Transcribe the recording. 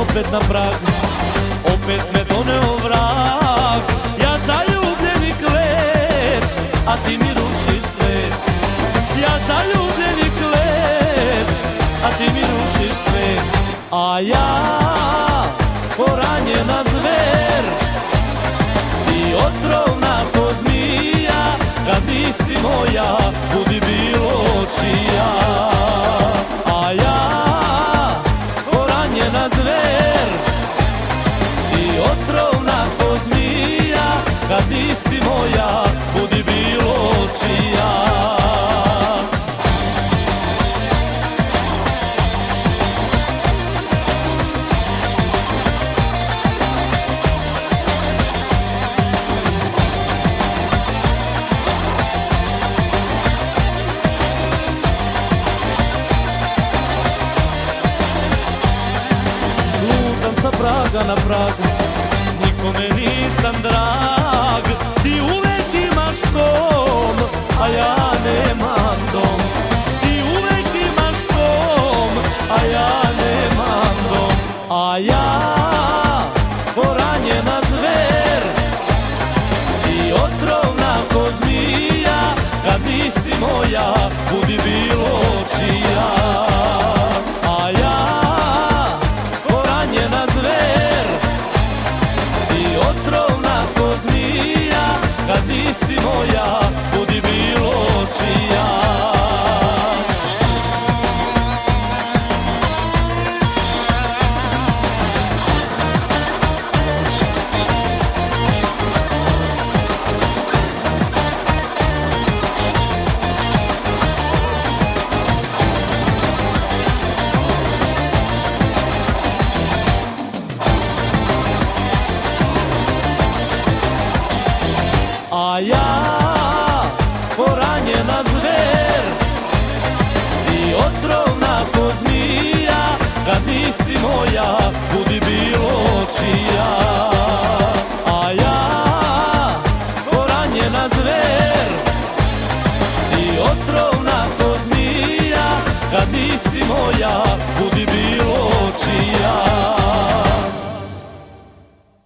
opet na prag Opet me doneo vrag. Ja zaljubljeni klet A ti mi rušiš svet. Ja zaljubljeni klet A ti mi rušiš svet. A ja poranjena zver I otrovna ko zmija Kad nisi moja Kad nisi moja budi bilo čija. Lutam sa praga na prag So many sandrag otrovna ko zmija Kad nisi moja Budi bilo A ja poranjena zver. I otrovna ko zmija Kad nisi moja budi bilo čija. A ja poranjena zver. I otrovna ko zmija Kad nisi moja budi bilo čija.